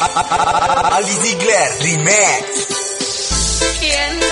Ali Ziegler Remix. Yen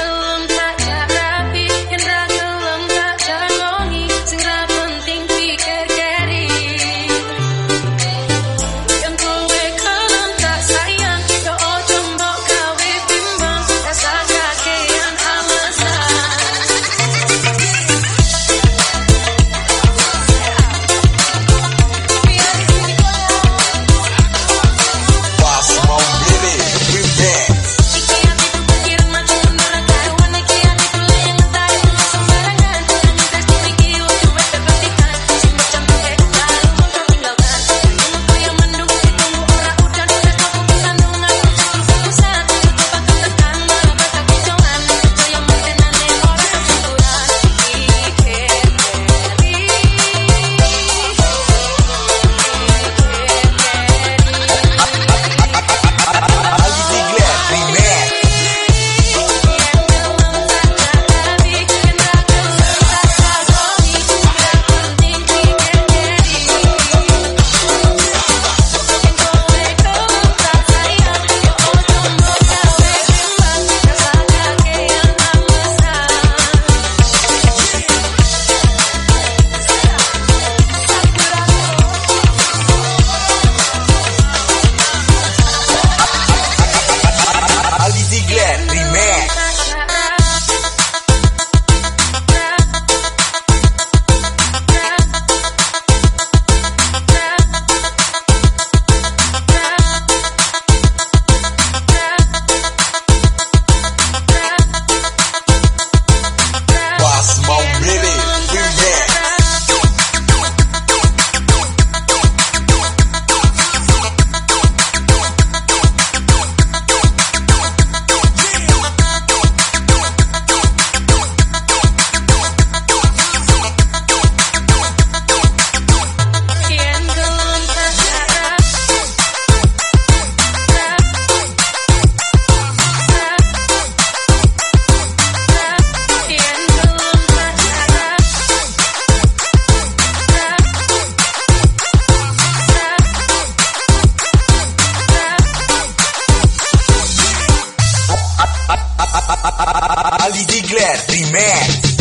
Ali Ziegler Remix